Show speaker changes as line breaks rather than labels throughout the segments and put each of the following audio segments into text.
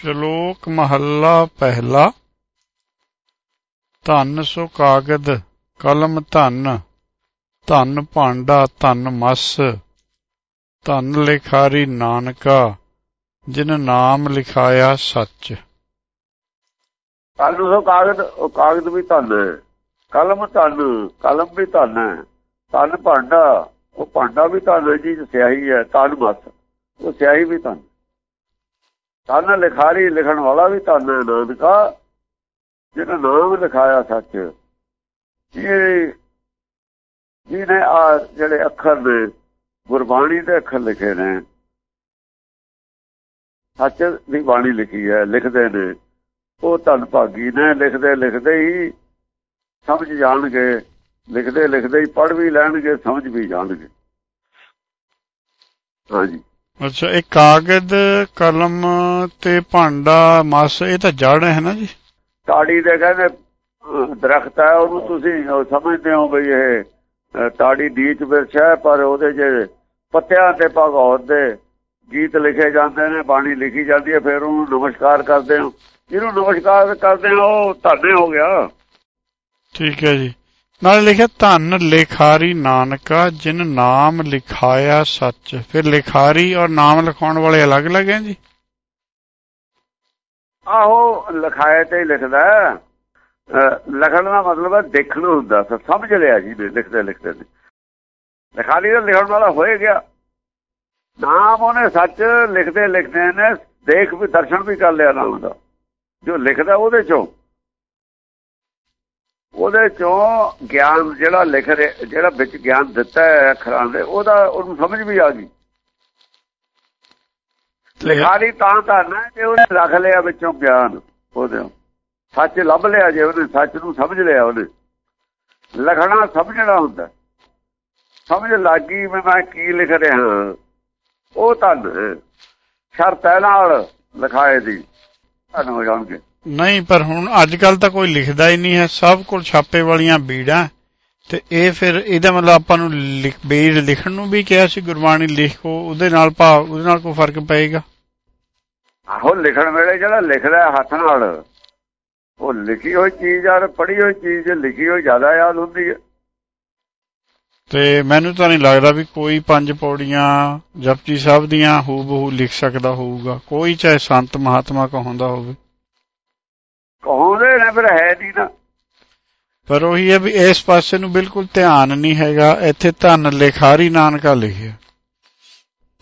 ਸ਼ਲੋਕ ਮਹੱਲਾ ਪਹਿਲਾ। ਧਨ ਸੋ ਕਾਗਦ, ਕਲਮ ਧਨ ਧਨ ਭਾਂਡਾ, ਧਨ ਮਸ, ਧਨ ਲਿਖਾਰੀ ਨਾਨਕਾ, ਜਿਨ ਨਾਮ ਲਿਖਾਇਆ ਸੱਚ।
ਧਨ ਸੋ ਕਾਗਦ, ਉਹ ਕਾਗਦ ਵੀ ਧਨ ਹੈ। ਕਲਮ ਧਨ, ਕਲਮ ਵੀ ਧਨ ਹੈ। ਧਨ ਭਾਂਡਾ, ਉਹ ਭਾਂਡਾ ਵੀ ਧਨ ਹੈ ਜੀ ਸਿਆਹੀ ਹੈ, ਧਨ ਮਸ, ਉਹ ਸਿਆਹੀ ਵੀ ਧਨ। ਧਨ ਲਿਖਾਰੀ ਲਿਖਣ ਵਾਲਾ ਵੀ ਧਨ ਹੈ ਨਾਨਕਾ। ਜਿਹਨੇ ਨਾਮ ਲਿਖਾਇਆ ਸੱਚ ਇਹ ਜਿਹਨੇ ਆ ਜਿਹੜੇ ਅੱਖਰ ਨੇ, ਗੁਰਬਾਣੀ ਦੇ ਅੱਖਰ ਲਿਖੇ ਨੇ, ਸੱਚ ਦੀ ਬਾਣੀ ਲਿਖੀ ਹੈ, ਲਿਖਦੇ ਨੇ। ਉਹ ਧਨ ਭਾਗੀ ਨੇ, ਲਿਖਦੇ ਲਿਖਦੇ ਹੀ ਸਮਝ ਜਾਣਗੇ। ਲਿਖਦੇ ਲਿਖਦੇ ਹੀ ਪੜ ਵੀ ਲੈਣਗੇ, ਸਮਝ ਵੀ ਜਾਣਗੇ। ਹਾਂਜੀ।
ਅੱਛਾ ਇਹ ਕਾਗਜ਼ ਕਲਮ ਤੇ ਭਾਂਡਾ ਮਸ ਇਹ ਤਾਂ ਜੜ ਹੈ ਨਾ ਜੀ?
ਤਾੜੀ ਦੇ ਕਹਿੰਦੇ ਦਰਖਤ ਹੈ ਉਹਨੂੰ ਤੁਸੀਂ ਸਮਝਦੇ ਹੋ ਬਈ ਇਹ ਤਾੜੀ ਡੀਚ ਬਿਰਛ ਹੈ ਪਰ ਉਹਦੇ ਜੇ ਪੱਤਿਆਂ ਤੇ ਭਗੌਤ ਦੇ ਗੀਤ ਲਿਖੇ ਜਾਂਦੇ ਨੇ ਬਾਣੀ ਲਿਖੀ ਜਾਂਦੀ ਹੈ ਫਿਰ ਉਹਨੂੰ ਨਮਸਕਾਰ ਕਰਦੇ ਹੋ। ਜਿਹਨੂੰ ਨਮਸਕਾਰ ਕਰਦੇ ਹੋ ਉਹ ਧਾਨੇ ਹੋ ਗਿਆ।
ਠੀਕ ਹੈ ਜੀ। ਨਾਲ ਲਿਖਿਆ, ਧਨ ਲਿਖਾਰੀ ਨਾਨਕਾ, ਜਿਨ ਨਾਮ ਲਿਖਾਇਆ ਸੱਚ। ਫਿਰ ਲਿਖਾਰੀ ਔਰ ਨਾਮ ਲਿਖਾਉਣ ਵਾਲੇ ਅਲੱਗ-ਅਲੱਗ ਹੈ ਜੀ?
ਆਹੋ ਲਿਖਾਏ ਤੇ ਲਿਖਦਾ। ਲਿਖਣ ਦਾ ਮਤਲਬ ਹੈ ਦੇਖਣ ਹੁੰਦਾ ਸਮਝ ਲਿਆ ਜੀ ਲਿਖਦੇ ਲਿਖਦੇ ਨੇ। ਲਿਖਾਰੀ ਦਾ ਲਿਖਣ ਵਾਲਾ ਹੋਏ ਗਿਆ। ਨਾਮ ਉਹਨੇ ਸੱਚ ਲਿਖਦੇ ਲਿਖਦੇ ਨੇ, ਦੇਖ ਵੀ, ਦਰਸ਼ਨ ਵੀ ਕਰ ਲਿਆ ਨਾਮ ਦਾ। ਜੋ ਲਿਖਦਾ ਉਹਦੇ ਚੋਂ। ਉਹਦੇ ਚੋਂ ਗਿਆਨ ਜਿਹੜਾ ਲਿਖ ਰਿਹਾ ਜਿਹੜਾ ਵਿੱਚ ਗਿਆਨ ਦਿੱਤਾ ਹੈ ਅੱਖਰਾਂ ਦੇ ਉਹਦਾ ਉਹਨੂੰ ਸਮਝ ਵੀ ਆ ਗਈ। ਲਿਖਾਰੀ ਤਾਂ ਧਰਨਾ ਕਿ ਉਹਨੇ ਰੱਖ ਲਿਆ ਵਿੱਚੋਂ ਗਿਆਨ ਉਹਦੇ ਸੱਚ ਲੱਭ ਲਿਆ ਜੇ ਉਹਨੇ ਸੱਚ ਨੂੰ ਸਮਝ ਲਿਆ ਉਹਨੇ। ਲਿਖਣਾ ਸਮਝਣਾ ਹੁੰਦਾ। ਸਮਝ ਲੱਗੀ ਮੈਂ ਕੀ ਲਿਖ ਰਿਹਾ ਉਹ ਧਨ ਸ਼ਰਤ ਹੈ ਨਾਲ ਲਿਖਾਏ ਦੀ। ਧਨ ਹੋ ਜਾਣਗੇ।
ਨਹੀਂ ਪਰ ਹੁਣ ਅੱਜ ਕੱਲ ਤਾਂ ਕੋਈ ਲਿਖਦਾ ਹੀ ਨਹੀਂ ਹੈ। ਸਭ ਕੋਲ ਛਾਪੇ ਵਾਲੀਆਂ ਬੀੜਾਂ। ਤੇ ਇਹ ਫਿਰ ਇਹਦਾ ਮਤਲਬ ਆਪਾਂ ਨੂੰ ਲਿਖ- ਬੀੜ ਲਿਖਣ ਨੂੰ ਵੀ ਕਿਹਾ ਸੀ ਗੁਰਬਾਣੀ ਲਿਖੋ ਉਹਦੇ ਨਾਲ ਭਾਵ ਉਹਦੇ ਨਾਲ ਕੋਈ ਫ਼ਰਕ ਪਏਗਾ?
ਆਹੋ ਲਿਖਣ ਵੇਲੇ ਜਿਹੜਾ ਲਿਖਦਾ ਹੱਥ ਨਾਲ ਉਹ ਲਿਖੀ ਹੋਈ ਚੀਜ਼ ਔਰ ਪੜ੍ਹੀ ਹੋਈ ਚੀਜ਼ ਜੇ ਲਿਖੀ ਹੋਈ ਜ਼ਿਆਦਾ ਯਾਦ ਹੁੰਦੀ ਹੈ।
ਤੇ ਮੈਨੂੰ ਤਾਂ ਨਹੀਂ ਲੱਗਦਾ ਵੀ ਕੋਈ ਪੰਜ ਪੌੜੀਆਂ ਜਪਜੀ ਸਾਹਿਬ ਦੀਆਂ ਹੂਬਹੂ ਲਿਖ ਸਕਦਾ ਹੋਊਗਾ। ਕੋਈ ਚਾਹੇ ਸੰਤ ਮਹਾਤਮਾ ਕਹਾਉਂਦਾ ਹੋਵੇ।
ਕਹੋਂਦੇ ਨੇ ਫਿਰ ਹੈ ਨਹੀਂ ਨਾ।
ਪਰ ਉਹੀ ਹੈ ਵੀ ਇਸ ਪਾਸੇ ਨੂੰ ਬਿਲਕੁਲ ਧਿਆਨ ਨਹੀਂ ਹੈਗਾ। ਇੱਥੇ ਧੰਨ ਲਿਖਾਰੀ ਨਾਨਕਾ ਲਿਖਿਆ।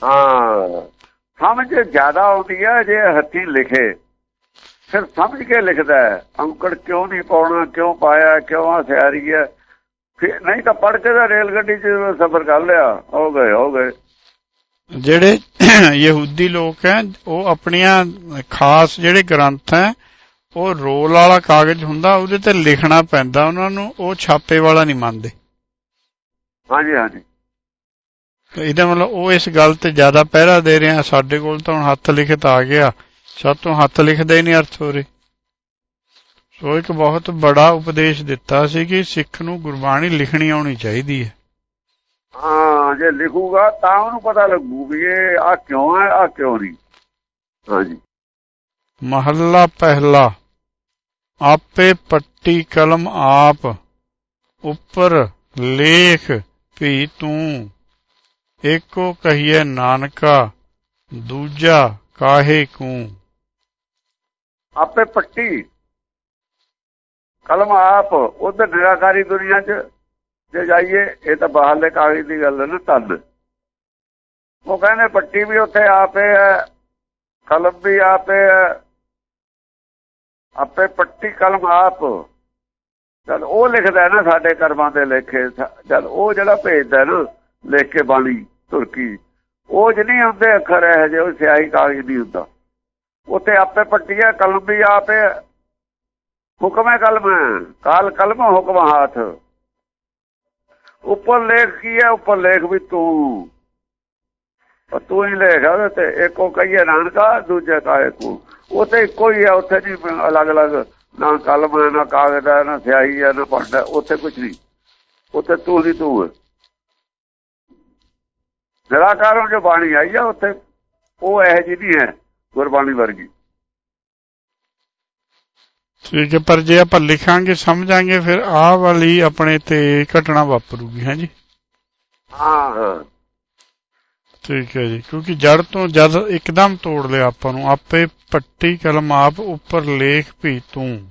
ਹਾਂ ਸਮਝ ਜ਼ਿਆਦਾ ਆਉਂਦੀ ਹੈ ਜੇ ਹੱਥੀ ਲਿਖੇ। ਫਿਰ ਸਮਝ ਕੇ ਲਿਖਦਾ ਹੈ ਅੰਕੜ ਕਿਉਂ ਨਹੀਂ ਪਾਉਣਾ ਕਿਉਂ ਪਾਇਆ ਕਿਉਂ ਆ ਸਿਆਰੀ ਹੈ। ਫਿਰ ਨਹੀਂ ਤਾਂ ਪੜ ਕੇ ਤਾਂ ਰੇਲ ਗੱਡੀ 'ਚ ਸਫ਼ਰ ਕਰ ਲਿਆ। ਹੋ ਗਏ ਹੋ ਗਏ।
ਜਿਹੜੇ ਯਹੂਦੀ ਲੋਕ ਹੈ ਉਹ ਆਪਣੀਆਂ ਖਾਸ ਜਿਹੜੇ ਗ੍ਰੰਥ ਹੈ ਉਹ ਰੋਲ ਵਾਲਾ ਕਾਗਜ਼ ਹੁੰਦਾ ਉਹਦੇ ਤੇ ਲਿਖਣਾ ਪੈਂਦਾ ਉਹਨਾਂ ਨੂੰ ਉਹ ਛਾਪੇ ਵਾਲਾ ਨਹੀਂ ਮੰਨਦੇ।
ਹਾਂਜੀ ਹਾਂਜੀ।
ਤੇ ਇਹਦਾ ਮਤਲਬ ਉਹ ਇਸ ਗੱਲ ਤੇ ਜ਼ਿਆਦਾ ਪਹਿਰਾ ਦੇ ਰਹੇ ਸਾਡੇ ਕੋਲ ਤਾਂ ਹੁਣ ਹੱਥ ਲਿਖਤ ਆ ਗਿਆ। ਸਾਤੋਂ ਹੱਥ ਲਿਖਦੇ ਹੀ ਨਹੀਂ ਅਰਥ ਹੋ ਰਹੇ ਸੋ ਇੱਕ ਬਹੁਤ ਬੜਾ ਉਪਦੇਸ਼ ਦਿੱਤਾ ਸੀ ਕਿ ਸਿੱਖ ਨੂੰ ਗੁਰਬਾਣੀ ਲਿਖਣੀ ਆਉਣੀ ਚਾਹੀਦੀ ਹੈ।
ਹਾਂ ਜੇ ਲਿਖੂਗਾ ਤਾਂ ਉਹਨੂੰ ਪਤਾ ਲੱਗੂ ਵੀ ਇਹ ਆ ਕਿਉਂ ਹੈ ਆ ਕਿਉਂ ਨਹੀਂ। ਹਾਂਜੀ।
ਮਹੱਲਾ ਪਹਿਲਾ। ਆਪੇ ਪੱਟੀ ਕਲਮ ਆਪ, ਉੱਪਰ ਲੇਖ ਵੀ ਤੂੰ। ਏਕੋ ਕਹੀਏ ਨਾਨਕਾ, ਦੂਜਾ ਕਾਹੇ ਕੂ।
ਆਪੇ ਪੱਟੀ, ਕਲਮ ਆਪ, ਉਧਰ ਨਿਰਾਕਾਰੀ ਦੁਨੀਆ 'ਚ ਜੇ ਜਾਈਏ, ਇਹ ਤਾਂ ਬਾਹਰਲੇ ਕਾਗਜ਼ ਦੀ ਗੱਲ ਹੈ ਨਾ, ਤਦ। ਉਹ ਕਹਿੰਦੇ ਪੱਟੀ ਵੀ ਉੱਥੇ ਆਪੇ ਹੈ, ਕਲਮ ਵੀ ਆਪੇ ਹੈ ਆਪੇ ਪੱਟੀ ਕਲਮ ਆਪ। ਚਲ ਉਹ ਲਿਖਦਾ ਨਾ ਸਾਡੇ ਕਰਮਾਂ ਦੇ ਲੇਖੇ। ਚਲ ਉਹ ਜਿਹੜਾ ਭੇਜਦਾ ਨਾ ਲਿਖ ਕੇ ਬਾਣੀ, ਤੁਰਕੀ, ਉਹ ਜਿਹਨੇ ਹੁੰਦੇ ਅੱਖਰ ਇਹ ਜੇ ਉਹ ਸਿਆਹੀ ਕਾਗਜ਼ ਨਹੀਂ ਹੁੰਦਾ। ਉੱਥੇ ਆਪੇ ਪੱਟੀ ਹੈ ਕਲਮ ਵੀ ਆਪੇ ਹੁਕਮ ਹੈ ਕਲਮ। ਕਾਲ ਕਲਮ, ਹੁਕਮ ਹਾਥ। ਉੱਪਰ ਲੇਖ ਕੀ ਹੈ? ਉੱਪਰ ਲੇਖ ਵੀ ਤੂੰ। ਪਰ ਤੂੰ ਹੀ ਲੇਖ ਤੇ ਇੱਕੋ ਕਹੀਏ ਨਾਨਕਾ ਦੂਜੇ ਕਾਏ ਕੋ। ਉੱਥੇ ਇੱਕੋ ਹੀ ਹੈ ਉੱਥੇ ਨਹੀਂ ਅਲੱਗ-ਅਲੱਗ ਨਾ ਕਲਮ ਹੈ ਨਾ ਕਾਗਜ਼ ਹੈ ਨਾ ਸਿਆਹੀ ਹੈ ਨਾ ਭਾਂਡਾ ਉੱਥੇ ਕੁਝ ਨਹੀਂ। ਉੱਥੇ ਤੂੰ ਹੀ ਤੂੰ ਹੈ। ਨਿਰਾਕਾਰੋਂ ਜੋ ਬਾਣੀ ਆਈ ਆ ਉੱਥੇ। ਉਹ ਇਹ ਜਿਹੀ ਨਹੀਂ ਹੈ ਗੁਰਬਾਣੀ ਵਰਗੀ।
ਠੀਕ ਹੈ ਪਰ ਜੇ ਆਪਾਂ ਲਿਖਾਂਗੇ ਸਮਝਾਂਗੇ ਫਿਰ ਆਹ ਵਾਲੀ ਆਪਣੇ ਤੇ ਘਟਨਾ ਵਾਪਰੂਗੀ ਹੈ ਜੀ?
ਹਾਂ ਹਾਂ।
ਠੀਕ ਹੈ ਜੀ ਕਿਉਂਕਿ ਜੜ ਤੋਂ ਜਦ ਇੱਕਦਮ ਤੋੜ ਲਿਆ ਆਪਾਂ ਨੂੰ ਆਪੇ ਪੱਟੀ ਕਲਮ ਆਪ ਉੱਪਰ ਲੇਖ ਵੀ ਤੂੰ।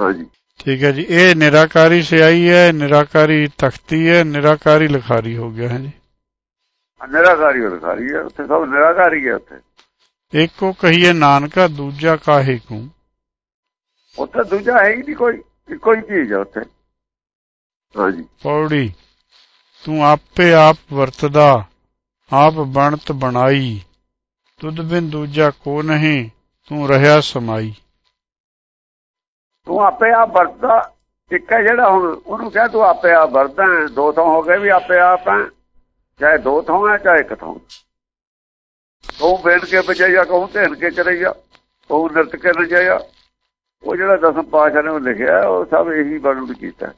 ਹਾਂਜੀ।
ਠੀਕ ਹੈ ਜੀ ਇਹ ਨਿਰਾਕਾਰੀ ਸਿਆਹੀ ਹੈ ਨਿਰਾਕਾਰੀ ਤਖਤੀ ਹੈ ਨਿਰਾਕਾਰੀ ਲਿਖਾਰੀ ਹੋ ਗਿਆ ਹੈ ਜੀ।
ਨਿਰਾਕਾਰੀ ਲਿਖਾਰੀ ਹੈ ਉੱਥੇ ਸਭ ਨਿਰਾਕਾਰੀ ਹੈ ਉੱਥੇ।
ਇੱਕੋ ਕਹੀਏ ਨਾਨਕਾ ਦੂਜਾ ਕਾਹੇ ਕੂ।
ਉੱਥੇ ਦੂਜਾ ਹੈ ਹੀ ਨਹੀਂ ਕੋਈ ਇੱਕੋ ਹੀ ਚੀਜ਼ ਹੈ ਉੱਥੇ। ਹਾਂਜੀ।
ਪੌੜੀ ਤੂੰ ਆਪੇ ਆਪ ਵਰਤਦਾ। ਆਪ ਬਣਤ ਬਣਾਈ, ਤੁਧ ਬਿਨ ਦੂਜਾ ਕੋ ਨਹੀਂ, ਤੂੰ ਰਹਾ ਸਮਾਈ।
ਤੂੰ ਆਪੇ ਆਪ ਵਰਤਦਾ, ਇੱਕ ਹੈ ਜਿਹੜਾ ਹੁਣ ਉਹਨੂੰ ਕਹਿ ਤੂੰ ਆਪੇ ਆਪ ਵਰਤਦਾ ਦੋ ਥਾਂ ਹੋ ਗਏ ਵੀ ਆਪੇ ਆਪ ਹੈ, ਚਾਹੇ ਦੋ ਥਾਂ ਹੈ, ਚਾਹੇ ਇੱਕ ਥਾਂ। ਕਹੂੰ ਬੇਨ ਕੇ ਬਜਾਇਆ ਕਹੂੰ ਧੇਨ ਕੇ ਚਰਈਆ ਕਹੂੰ ਨਿਰਤ ਕੇ ਰਜਾਇਆ। ਉਹ ਜਿਹੜਾ ਦਸਮ ਪਾਸ਼ਾ ਨੇ ਉਹ ਲਿਖਿਆ, ਉਹ ਸਭ ਇਹੀ ਵਰਣਨ ਕੀਤਾ।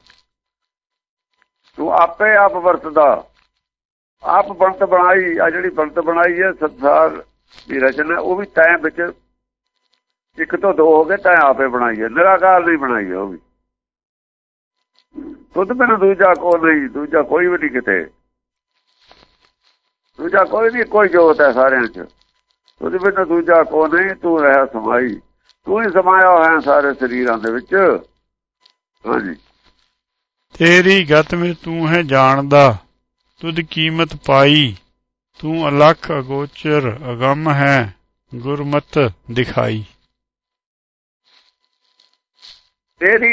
ਤੂੰ ਆਪੇ ਆਪ ਵਰਤਦਾ ਆਪ ਬਣਤ ਬਣਾਈ, ਆ ਜਿਹੜੀ ਬਣਤ ਬਣਾਈ ਹੈ ਸੰਸਾਰ ਦੀ ਰਚਨਾ, ਉਹ ਵੀ ਤੈਂ ਵਿੱਚ ਇੱਕ ਤੋਂ ਦੋ ਹੋ ਗਏ, ਤੈਂ ਆਪੇ ਬਣਾਈ ਹੈ। ਨਿਰਾਕਾਰ ਨਹੀਂ ਬਣਾਈ ਹੈ ਉਹ ਵੀ। ਤੁਧ ਬਿਨ ਦੂਜਾ ਕੋ ਨਹੀਂ, ਦੂਜਾ ਕੋਈ ਵੀ ਨਹੀਂ ਕਿਤੇ। ਦੂਜਾ ਕੋਈ ਨਹੀਂ ਕੋਈ ਜੋਤ ਹੈ ਸਾਰਿਆਂ 'ਚ। ਤੁਧ ਬਿਨ ਦੂਜਾ ਕੋ ਨਹੀਂ, ਤੂੰ ਰਹਿ ਸਮਾਈ। ਤੂੰ ਹੀ ਸਮਾਇਆ ਹੋਇਆ ਸਾਰੇ ਸਰੀਰਾਂ ਦੇ ਵਿੱਚ। ਹਾਂਜੀ।
ਤੇਰੀ ਗਤ ਵਿੱਚ ਤੂੰ ਹੈ ਜਾਣਦਾ। ਤੁਧ ਕੀਮਤ ਪਾਈ, ਤੂੰ ਅਲਖ ਅਗੋਚਰ ਅਗੰਮ ਹੈ, ਗੁਰਮਤ ਦਿਖਾਈ।
ਤੇਰੀ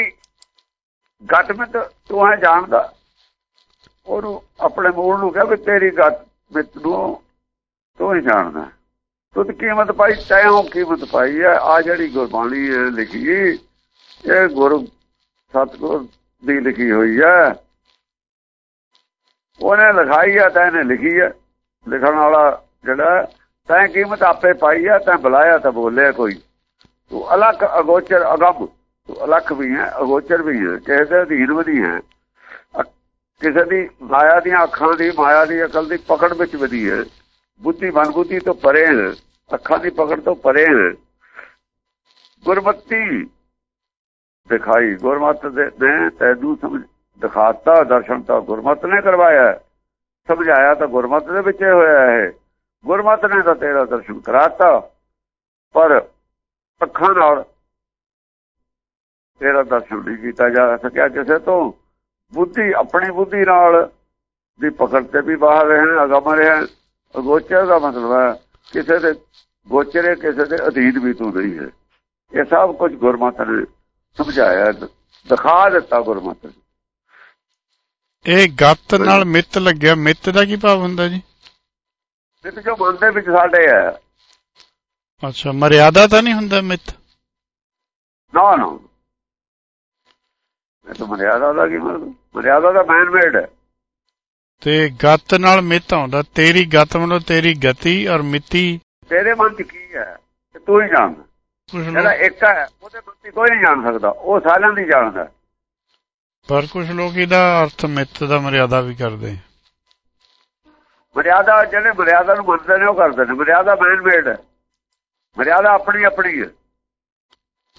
ਗੱਟ ਵਿੱਚ ਤੂੰ ਹੈ ਜਾਣਦਾ, ਉਹਨੂੰ ਆਪਣੇ ਮੂਲ ਨੂੰ ਕਹੇ ਵੀ ਤੇਰੀ ਗੱਟ ਵਿੱਚ ਨੂੰ ਤੂੰ ਹੀ ਜਾਣਦਾ। ਤੁਧ ਕੀਮਤ ਪਾਈ ਤੈਂ ਕੀਮਤ ਪਾਈ ਹੈ, ਆ ਜਿਹੜੀ ਗੁਰਬਾਣੀ ਲਿਖੀ, ਇਹ ਗੁਰੂ ਸਤਗੁਰ ਦੀ ਲਿਖੀ ਹੋਈ ਹੈ। ਉਹਨੇ ਲਿਖਾਈ ਹੈ ਤੈਨੇ ਲਿਖੀ ਹੈ ਲਿਖਣ ਵਾਲਾ ਜਿਹੜਾ ਤੈਂ ਕੀਮਤ ਆਪੇ ਪਾਈ ਹੈ ਤੈਂ ਬੁਲਾਇਆ ਤਾਂ ਬੋਲਿਆ ਕੋਈ। ਤੂੰ ਅਲੱਖ ਅਗੋਚਰ ਅਗੰਮ ਤੂੰ ਅਲੱਖ ਵੀ ਹੈ, ਅਗੋਚਰ ਵੀ ਹੈ। ਕਿਸੇ ਦੇ ਅਧੀਨ ਵੀ ਨਹੀਂ ਹੈ। ਕਿਸੇ ਦੀ ਮਾਇਆ ਦੀਆਂ ਅੱਖਾਂ ਦੀ, ਮਾਇਆ ਦੀ ਅਕਲ ਦੀ ਪਕੜ ਵਿੱਚ ਵਧੀ ਹੈ। ਬੁੱਧੀ ਮਨਬੁੱਧੀ ਤੋਂ ਪਰੇ ਹੈ। ਅੱਖਾਂ ਦੀ ਪਕੜ ਤੋਂ ਪਰੇ ਹੈ। ਗੁਰਮਤੀ ਦਿਖਾਈ। ਗੁਰਮਤ ਦੇ ਤੈਨੂੰ ਸਮਝ ਦਿਖਾਤਾ, ਦਰਸ਼ਨ ਤਾਂ ਗੁਰਮਤ ਨੇ ਕਰਵਾਇਆ ਸਮਝਾਇਆ ਤਾਂ ਗੁਰਮਤ ਦੇ ਵਿੱਚ ਹੋਇਆ ਹੈ ਗੁਰਮਤ ਨੇ ਤਾਂ ਤੇਰਾ ਦਰਸ਼ਨ ਕਰਾਤਾ, ਪਰ ਅੱਖਾਂ ਨਾਲ ਤੇਰਾ ਦਰਸ਼ਨ ਨਹੀਂ ਕੀਤਾ ਜਾ ਸਕਿਆ ਕਿਸੇ ਤੋਂ। ਬੁੱਧੀ, ਆਪਣੀ ਬੁੱਧੀ ਨਾਲ ਦੀ ਪਕੜ ਤੇ ਵੀ ਬਾਹਰ ਰਹਿਣ ਅਗਮ ਰਹਿਣ ਅਗੋਚਰ ਦਾ ਮਤਲਬ ਹੈ, ਕਿਸੇ ਦੇ ਗੋਚਰੇ, ਕਿਸੇ ਦੇ ਅਧੀਨ ਵੀ ਤੂੰ ਨਹੀਂ ਹੈ। ਇਹ ਸਭ ਕੁਝ ਗੁਰਮਤਿ ਨੇ ਸਮਝਾਇਆ, ਦਿਖਾ ਦਿੱਤਾ ਗੁਰਮਤਿ ਨੇ।
ਇਹ ਗੱਤ ਨਾਲ ਮਿੱਤ ਲੱਗਿਆ। ਮਿੱਤ ਦਾ ਕੀ ਭਾਵ ਹੁੰਦਾ ਜੀ?
ਜਿੱਤ ਜੋ ਮਨ ਦੇ ਵਿੱਚ ਸਾਡੇ ਹੈ।
ਅੱਛਾ ਮਰਿਆਦਾ ਤਾਂ ਨਹੀਂ ਹੁੰਦਾ ਮਿੱਤ?
ਨਾ ਨਾ। ਇਹ ਤਾਂ ਮਰਿਆਦਾ ਦਾ ਕੀ ਮਤਲਬ? ਮਰਿਆਦਾ ਦਾ ਮੈਨ ਮੇਡ ਹੈ।
ਤੇ ਗੱਤ ਨਾਲ ਮਿੱਤ ਆਉਂਦਾ। ਤੇਰੀ ਗੱਤ ਮਤਲਬ ਤੇਰੀ ਗਤੀ ਔਰ ਮਿੱਤੀ।
ਤੇਰੇ ਮਨ 'ਚ ਕੀ ਹੈ? ਤੇ ਹੀ ਜਾਣਦਾ। ਜਿਹੜਾ ਇੱਕ ਹੈ ਉਹਦੇ ਮਨ 'ਚ ਕੋਈ ਨਹੀਂ ਜਾਣ ਸਕਦਾ। ਉਹ ਸਾਰਿਆਂ ਦੀ ਜਾਣਦਾ।
ਪਰ ਕੁਝ ਲੋਕ ਇਹਦਾ ਅਰਥ ਮਿੱਤ ਦਾ ਮਰਿਆਦਾ ਵੀ ਕਰਦੇ।
ਮਰਿਆਦਾ ਜਿਹੜੇ ਮਰਿਆਦਾ ਨੂੰ ਮੰਨਦੇ ਨੇ ਉਹ ਕਰਦੇ ਨੇ। ਮਰਿਆਦਾ ਮੈਨ ਮੇਡ ਹੈ। ਮਰਿਆਦਾ ਆਪਣੀ ਆਪਣੀ ਹੈ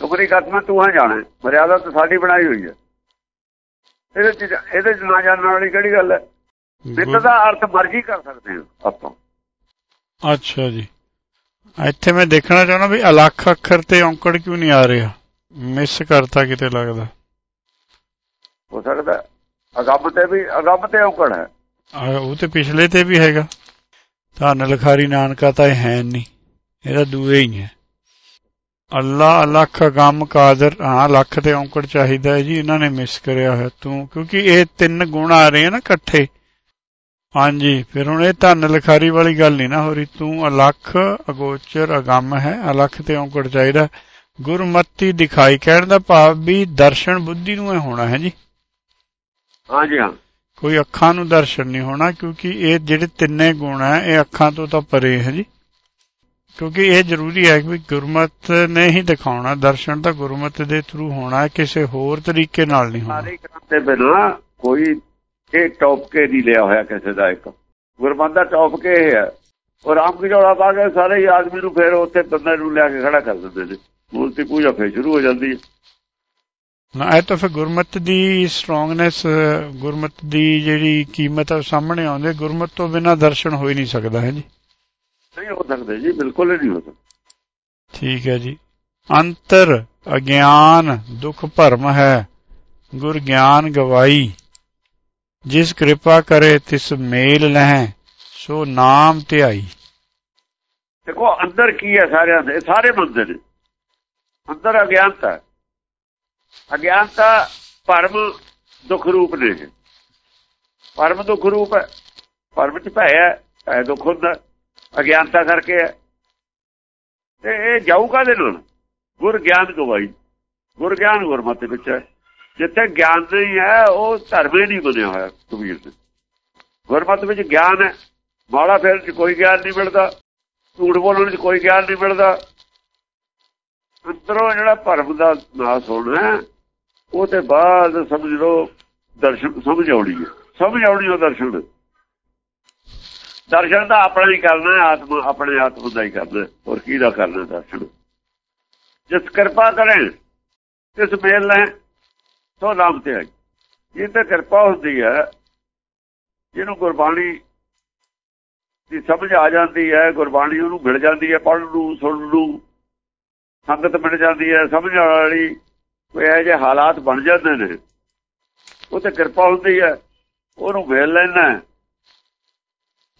ਤੁਮਰੀ ਕਤਮ ਤੂੰ ਹੈ ਜਾਣੇ ਮਰਿਆਦਾ ਤਾਂ ਸਾਡੀ ਬਣਾਈ ਹੋਈ ਹੈ। ਇਹਦੇ ਚ ਇਹਦੇ ਚ ਨਾ ਜਾਣਨ ਵਾਲੀ ਕਿਹੜੀ ਗੱਲ ਹੈ? ਮਿੱਤ ਦਾ ਅਰਥ ਮਰਜ਼ੀ ਕਰ ਸਕਦੇ ਹਾਂ ਆਪਾਂ।
ਅੱਛਾ ਜੀ। ਇੱਥੇ ਮੈਂ ਦੇਖਣਾ ਚਾਹੁੰਦਾ ਵੀ ਅਲੱਖ ਅੱਖਰ ਤੇ ਔਂਕੜ ਕਿਉਂ ਨਹੀਂ ਆ ਰਿਹਾ? ਮਿਸ ਕਰਤਾ ਕਿਤੇ ਲੱਗਦਾ।
ਹੋ ਸਕਦਾ ਹੈ। ਤੇ ਵੀ ਅਗੰਮ ਤੇ ਔਕੜ ਹੈ।
ਉਹ ਤੇ ਪਿਛਲੇ ਤੇ ਵੀ ਹੈਗਾ। ਧੰਨ ਲਖਾਰੀ ਨਾਨਕਾ ਤਾਂ ਇਹ ਹੈ ਨਹੀਂ। ਇਹਦਾ ਦੂਏ ਹੀ ਹੈ। ਅੱਲਾ ਅਲੱਖ ਗਮ ਕਾਦਰ, ਹਾਂ, ਲੱਖ ਤੇ ਔਂਕੜ ਚਾਹੀਦਾ ਹੈ ਜੀ, ਇਹਨਾਂ ਨੇ ਮਿਸ ਕਰਿਆ ਹੈ ਤੂੰ, ਕਿਉਂਕਿ ਇਹ ਤਿੰਨ ਗੁਣ ਆ ਰਹੇ ਆ ਨਾ ਇਕੱਠੇ। ਹਾਂਜੀ, ਫਿਰ ਹੁਣ ਇਹ ਧੰਨ ਲਖਾਰੀ ਵਾਲੀ ਗੱਲ ਨਹੀਂ ਨਾ ਹੋ ਰਹੀ। ਤੂੰ ਅਲੱਖ, ਅਗੋਚਰ, ਅਗੰਮ ਹੈ। ਅਲੱਖ ਤੇ ਔਂਕੜ ਚਾਹੀਦਾ। ਗੁਰਮਤੀ ਦਿਖਾਈ, ਕਹਿਣ ਦਾ ਭਾਵ ਵੀ ਦਰਸ਼ਨ ਬੁੱਧੀ ਨੂੰ ਇਹ ਹੋਣਾ ਹੈ ਜੀ।
ਹਾਂਜੀ ਹਾਂ।
ਕੋਈ ਅੱਖਾਂ ਨੂੰ ਦਰਸ਼ਨ ਨਹੀਂ ਹੋਣਾ ਕਿਉਂਕਿ ਇਹ ਜਿਹੜੇ ਤਿੰਨੇ ਗੁਣ ਹੈ ਇਹ ਅੱਖਾਂ ਤੋਂ ਤਾਂ ਪਰੇ ਹੈ ਜੀ। ਕਿਉਂਕਿ ਇਹ ਜ਼ਰੂਰੀ ਹੈ ਕਿ ਗੁਰਮਤ ਨੇ ਹੀ ਦਿਖਾਉਣਾ ਦਰਸ਼ਨ ਤਾਂ ਗੁਰਮਤ ਦੇ ਥਰੂ ਹੋਣਾ ਹੈ ਕਿਸੇ ਹੋਰ ਤਰੀਕੇ ਨਾਲ ਨਹੀਂ ਹੋਣਾ।
ਸਾਰੇ ਕਰਾਤੇ ਬਿਨਾ ਕੋਈ ਇਹ ਟੌਪ ਕੇ ਨਹੀਂ ਲਿਆ ਹੋਇਆ ਕਿਸੇ ਦਾ ਇੱਕ। ਗੁਰਮੰਦ ਦਾ ਟੌਪ ਕੇ ਹੈ। ਉਹ ਰਾਮ ਕਿਜੋੜਾ ਪਾ ਕੇ ਸਾਰੇ ਆਦਮੀ ਨੂੰ ਫੇਰ ਉੱਥੇ ਬੰਦੇ ਨੂੰ ਲਿਆ ਕੇ ਖੜਾ ਕਰ ਦਿੰਦੇ ਨੇ। ਮੂਰਤੀ ਪੂਜਾ ਫੇਰ ਸ਼ੁਰੂ ਹੋ ਜਾਂਦੀ ਹੈ।
ਨਾ ਇਹ ਤਾਂ ਫਿਰ ਗੁਰਮਤ ਦੀ ਸਟਰੋਂਗਨੈਸ ਗੁਰਮਤ ਦੀ ਜਿਹੜੀ ਕੀਮਤ ਆ ਸਾਹਮਣੇ ਆਉਂਦੀ ਗੁਰਮਤ ਤੋਂ ਬਿਨਾ ਦਰਸ਼ਨ ਹੋ ਹੀ ਨਹੀਂ ਸਕਦਾ ਹੈ ਜੀ?
ਨਹੀਂ ਹੋ ਸਕਦੇ ਜੀ ਬਿਲਕੁਲ ਨਹੀਂ ਹੋ ਸਕਦਾ।
ਠੀਕ ਹੈ ਜੀ। ਅੰਤਰ ਅਗਿਆਨ ਦੁਖ ਭਰਮ ਹੈ ਗੁਰ ਗਿਆਨ ਗਵਾਈ। ਜਿਸ ਕਿਰਪਾ ਕਰੇ ਤਿਸ ਮੇਲ ਲਹਿ ਸੋ ਨਾਮ ਧਿਆਈ।
ਦੇਖੋ ਅੰਦਰ ਕੀ ਹੈ ਸਾਰਿਆਂ ਦੇ ਸਾਰੇ ਬੰਦੇ ਨੇ। ਅੰਦਰ ਅਗਿਆਨਤਾ ਹੈ। ਅਗਿਆਨਤਾ ਭਰਮ ਦੁੱਖ ਰੂਪ ਨੇ। ਭਰਮ ਦੁੱਖ ਰੂਪ ਹੈ। ਭਰਮ ਚ ਭੈ ਹੈ, ਭੈ ਦੁੱਖ ਹੁੰਦਾ। ਅਗਿਆਨਤਾ ਕਰਕੇ ਹੈ। ਤੇ ਇਹ ਜਾਊਗਾ ਦੇ ਨਾਲ? ਗੁਰ ਗਿਆਨ ਗਵਾਈ ਗੁਰ ਗਿਆਨ ਗੁਰਮਤਿ ਵਿੱਚ ਹੈ। ਜਿੱਥੇ ਗਿਆਨ ਨਹੀਂ ਹੈ, ਉਹ ਧਰਮੇ ਨਹੀਂ ਬਣਿਆ ਹੋਇਆ ਕਬੀਰ ਦੇ। ਗੁਰਮਤਿ ਵਿੱਚ ਗਿਆਨ ਹੈ। ਮਾੜਾ ਫੇਰ ਚ ਕੋਈ ਗਿਆਨ ਨਹੀਂ ਮਿਲਦਾ। ਝੂਠ ਬੋਲਣ ਚ ਕੋਈ ਗਿਆਨ ਨਹੀਂ ਮਿਲਦਾ। ਅੰਦਰੋਂ ਜਿਹੜਾ ਭਰਮ ਦਾ ਨਾਸ ਹੋਣਾ ਉਹ ਤੇ ਬਾਅਦ ਸਮਝ ਲਓ, ਦਰਸ਼ਨ ਸਮਝ ਆਉਣੀ ਹੈ। ਸਮਝ ਆਉਣੀ ਉਹ ਦਰਸ਼ਨ। ਦਰਸ਼ਨ ਤਾਂ ਆਪਣਾ ਹੀ ਕਰਨਾ ਹੈ, ਆਤਮਾ ਆਪਣੇ ਆਤਮ ਦਾ ਹੀ ਕਰਨਾ ਹੋਰ ਕੀ ਦਾ ਕਰਨਾ ਦਰਸ਼ਨ? ਜਿਸ ਕਿਰਪਾ ਕਰੇ ਇਸ ਮੇਲ ਲੈ, ਸੋ ਨਾਮ ਤੇ ਆਈ। ਇਹ ਤੇ ਕਿਰਪਾ ਹੁੰਦੀ ਹੈ, ਜਿਹਨੂੰ ਗੁਰਬਾਣੀ ਦੀ ਸਮਝ ਆ ਜਾਂਦੀ ਹੈ, ਗੁਰਬਾਣੀ ਉਹਨੂੰ ਮਿਲ ਜਾਂਦੀ ਹੈ, ਪੜ੍ਹਨ ਨੂੰ, ਸੁਣਨ ਨੂੰ ਸੰਗਤ ਮਿਲ ਜਾਂਦੀ ਹੈ ਸਮਝ ਵਾਲੀ ਕੋਈ ਇਹ ਜਿਹੇ ਹਾਲਾਤ ਬਣ ਜਾਂਦੇ ਨੇ। ਉਹ ਤੇ ਕਿਰਪਾ ਹੁੰਦੀ ਹੈ, ਉਹਨੂੰ ਵੇਲ ਲੈਣਾ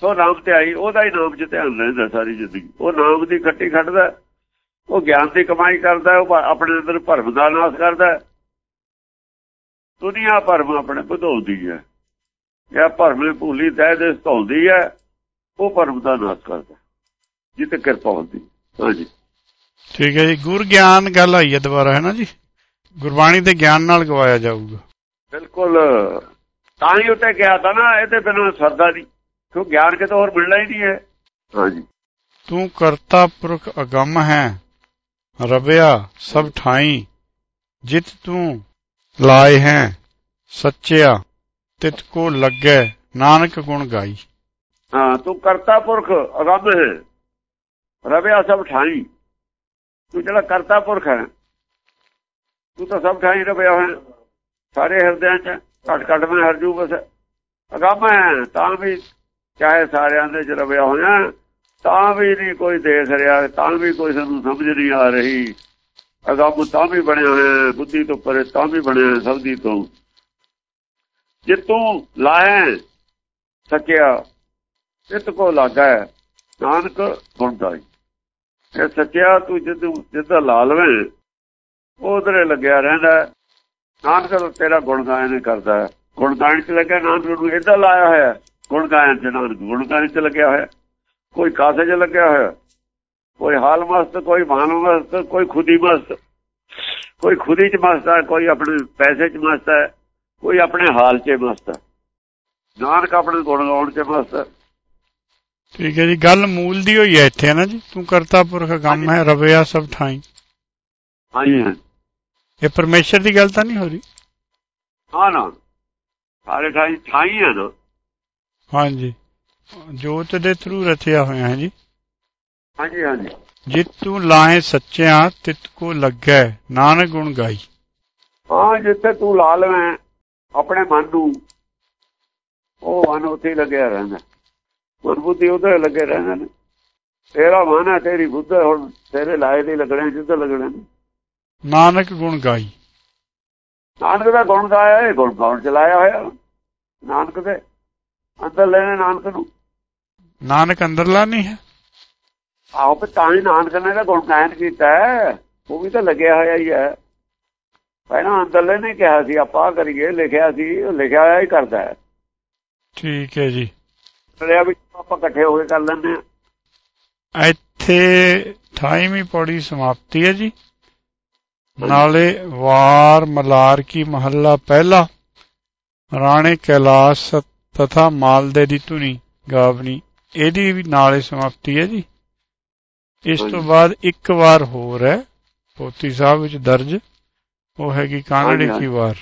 ਸੋ ਨਾਮ ਤੇ ਆਈ, ਉਹਦਾ ਹੀ ਨਾਮ 'ਚ ਧਿਆਨ ਰਹਿੰਦਾ ਸਾਰੀ ਜ਼ਿੰਦਗੀ। ਉਹ ਨਾਮ ਦੀ ਖੱਟੀ ਖੱਟਦਾ ਉਹ ਗਿਆਨ ਦੀ ਕਮਾਈ ਕਰਦਾ ਉਹ ਆਪਣੇ ਅੰਦਰ ਭਰਮ ਦਾ ਨਾਸ਼ ਕਰਦਾ ਦੁਨੀਆ ਭਰਮ ਆਪਣੇ ਵਧਾਉਂਦੀ ਹੈ। ਜਾਂ ਭਰਮੇ ਭੂਲੀ ਤਹਿ ਦੇ ਸਤਾਉਂਦੀ ਹੈ, ਉਹ ਭਰਮ ਦਾ ਨਾਸ਼ ਕਰਦਾ ਜਿੱਤੇ ਕਿਰਪਾ ਹੁੰਦੀ ਹਾਂਜੀ।
ਠੀਕ ਹੈ ਜੀ। ਗੁਰ ਗਿਆਨ ਗੱਲ ਆਈ ਹੈ ਦੁਬਾਰਾ ਹੈ ਨਾ ਜੀ? ਗੁਰਬਾਣੀ ਦੇ ਗਿਆਨ ਨਾਲ ਗਵਾਇਆ ਜਾਊਗਾ।
ਬਿਲਕੁਲ। ਤਾਂ ਹੀ ਉੱਤੇ ਕਿਹਾ ਤਾਂ ਨਾ ਇਹਦੇ ਬਿਨਾਂ ਸਰਦਾ ਨਹੀਂ। ਕਿਉਂ ਗਿਆਨ ਕਿਤੇ ਹੋਰ ਮਿਲਣਾ ਹੀ ਨਹੀਂ ਹੈ? ਹਾਂਜੀ।
ਤੂੰ ਕਰਤਾ ਪੁਰਖ ਅਗੰਮ ਹੈ ਰਬਿਆ ਸਭ ਠਾਈ। ਜਿਤ ਤੂੰ ਲਾਏ ਹੈ ਸੱਚਿਆ ਤਿਤ ਕੋ ਲੱਗੈ ਨਾਨਕ ਗੁਣ ਗਾਈ।
ਹਾਂ ਤੂੰ ਕਰਤਾ ਪੁਰਖ ਅਗੰਮ ਹੈ ਰਬਿਆ ਸਭ ਠਾਈ। ਤੂੰ ਜਿਹੜਾ ਕਰਤਾ ਪੁਰਖ ਹੈ, ਤੂੰ ਤਾਂ ਸਭ ਠਾਈ ਰਬਿਆ ਹੋਇਆ। ਸਾਰੇ ਹਿਰਦਿਆਂ 'ਚ ਘਟ ਘਟ ਮੈਂ ਹਰਜੂ ਬਸ। ਅਗੰਮ ਹੈ ਤਾਂ ਵੀ ਚਾਹੇ ਸਾਰਿਆਂ ਦੇ ਚ ਰਬਿਆ ਹੋਇਆ, ਤਾਂ ਵੀ ਨਹੀਂ ਕੋਈ ਦੇਖ ਰਿਹਾ, ਤਾਂ ਵੀ ਕੋਈ ਸਾਨੂੰ ਸਮਝ ਨਹੀਂ ਆ ਰਹੀ। ਅਗੰਮ ਤਾਂ ਵੀ ਬਣਿਆ ਹੋਇਆ, ਬੁੱਧੀ ਤੋਂ ਪਰੇ ਤਾਂ ਵੀ ਬਣਿਆ ਸਭ ਦੀ ਤੋਂ। ਜੇ ਤੂੰ ਲਾਏ ਸਕਿਆ ਇਤ ਕੋ ਲੱਗਾ ਨਾਨਕ ਗੁਣਦਾਈ ਇਹ ਸੱਚਿਆ ਤੂੰ ਜਿੱਦ ਜਿੱਦਾਂ ਲਾ ਲਵੇਂ, ਉਧਰੇ ਲੱਗਿਆ ਰਹਿੰਦਾ ਨਾਨਕ ਤੇਰਾ ਗੁਣ ਗਾਇਨ ਕਰਦਾ ਗੁਣ ਗਾਇਨ ਚ ਲੱਗਿਆ ਨਾਨਕ ਨੂੰ ਇਦਾਂ ਲਾਇਆ ਹੋਇਆ ਗੁਣ ਗਾਇਨ ਚ ਨਾਨਕ, ਗੁਣ ਗਾਇਨ ਚ ਲੱਗਿਆ ਹੋਇਆ ਕੋਈ ਕਾਸੇ ਚ ਲੱਗਿਆ ਹੋਇਆ ਕੋਈ ਹਾਲ ਮਸਤ, ਕੋਈ ਮਾਨ ਮਸਤ, ਕੋਈ ਖੁਦੀ ਮਸਤ। ਕੋਈ ਖੁਦੀ ਚ ਮਸਤ ਹੈ, ਕੋਈ ਆਪਣੇ ਪੈਸੇ ਚ ਮਸਤ ਹੈ, ਕੋਈ ਆਪਣੇ ਹਾਲ ਚ ਮਸਤ ਹੈ। ਨਾਨਕ ਆਪਣੇ ਗੁਣ ਗਾਉਣ ਚ ਮਸਤ ਹੈ।
ਠੀਕ ਹੈ ਜੀ ਗੱਲ ਮੂਲ ਦੀ ਹੋਈ ਹੈ ਇੱਥੇ ਨਾ ਜੀ? ਤੂੰ ਕਰਤਾ ਪੁਰਖ ਗੰਮ ਹੈ ਰਵਿਆ ਸਭ ਠਾਈ
ਹਾਂਜੀ
ਇਹ ਪਰਮੇਸ਼ਰ ਦੀ ਗੱਲ ਤਾਂ ਨਹੀਂ ਹੋ ਰਹੀ?
ਹਾਂ ਨਾ। ਸਾਰੇ ਠਾਈ ਠਾਈ ਹੈ ਨਾ
ਹਾਂਜੀ। ਜੋਤ ਦੇ ਥਰੂ ਰਚਿਆ ਹੋਇਆ ਹੈ ਜੀ।
ਹਾਂਜੀ ਹਾਂਜੀ।
ਜਿਤ ਤੂੰ ਲਾਏ ਸੱਚਿਆ ਤਿਤ ਕੋ ਲੱਗੈ ਨਾਨਕ ਗੁਣ ਗਾਈ।
ਹਾਂ ਜਿੱਥੇ ਤੂੰ ਲਾ ਲਵੇਂ ਆਪਣੇ ਮਨ ਨੂੰ ਉਹ ਮਨ ਉੱਥੇ ਲੱਗਿਆ ਰਹਿੰਦਾ। ਮਨ ਬੁੱਧੀ ਉਹਦੇ ਲੱਗੇ ਰਹਿੰਦੇ ਨੇ ਤੇਰਾ ਮਨ ਹੈ ਤੇਰੀ ਬੁੱਧ ਹੁਣ ਤੇਰੇ ਲਾਏ ਨਹੀਂ ਲੱਗਣੇ ਜਿੱਦ ਲੱਗਣੇ।
ਨਾਨਕ ਗੁਣ ਗਾਈ।
ਨਾਨਕ ਦਾ ਗੁਣ ਗਾਇਆ ਇਹ ਗੁਣ ਗਾਉਣ ਚਲਾਇਆ ਹੋਇਆ। ਨਾਨਕ ਦੇ ਅੰਦਰ ਲੈਣੇ ਨਾਨਕ ਨੂੰ।
ਨਾਨਕ ਅੰਦਰਲਾ ਨਹੀਂ ਹੈ।
ਪਰ ਤਾਂ ਹੀ ਨਾਨਕ ਨੇ ਦਾ ਗੁਣ ਗਾਇਨ ਕੀਤਾ ਉਹ ਵੀ ਤਾਂ ਲੱਗਿਆ ਹੋਇਆ ਹੀ ਹੈ। ਪਹਿਲਾਂ ਅੰਦਰਲੇ ਨੇ ਕਿਹਾ ਸੀ ਆਪਾਂ ਕਰੀਏ ਲਿਖਿਆ ਸੀ ਉਹ ਲਿਖਿਆ ਹੋਇਆ ਹੀ ਕਰਦਾ ਹੈ।
ਠੀਕ ਹੈ ਜੀ।
ਲਿਆ ਵੀ ਆਪਾਂ ਇਕੱਠੇ ਹੋ ਕੇ ਕਰ ਲੈਂਦੇ ਆ
ਇੱਥੇ 28ਵੀਂ ਪੌੜੀ ਸਮਾਪਤੀ ਹੈ ਜੀ। ਨਾਲੇ ਵਾਰ ਮਲਾਰ ਕੀ ਮਹੱਲਾ ਪਹਿਲਾ ਰਾਣੇ ਕੈਲਾਸ਼ ਤਥਾ ਮਾਲਦੇ ਦੀ ਧੁਨੀ ਗਾਵਨੀ ਇਹਦੀ ਵੀ ਨਾਲੇ ਸਮਾਪਤੀ ਹੈ ਜੀ। ਇਸ ਤੋਂ ਬਾਅਦ ਇੱਕ ਵਾਰ ਹੋਰ ਹੈ ਪੋਤੀ ਸਾਹਿਬ ਵਿੱਚ ਦਰਜ ਉਹ ਹੈਗੀ ਕਾਂਗੜੇ ਕੀ ਵਾਰ?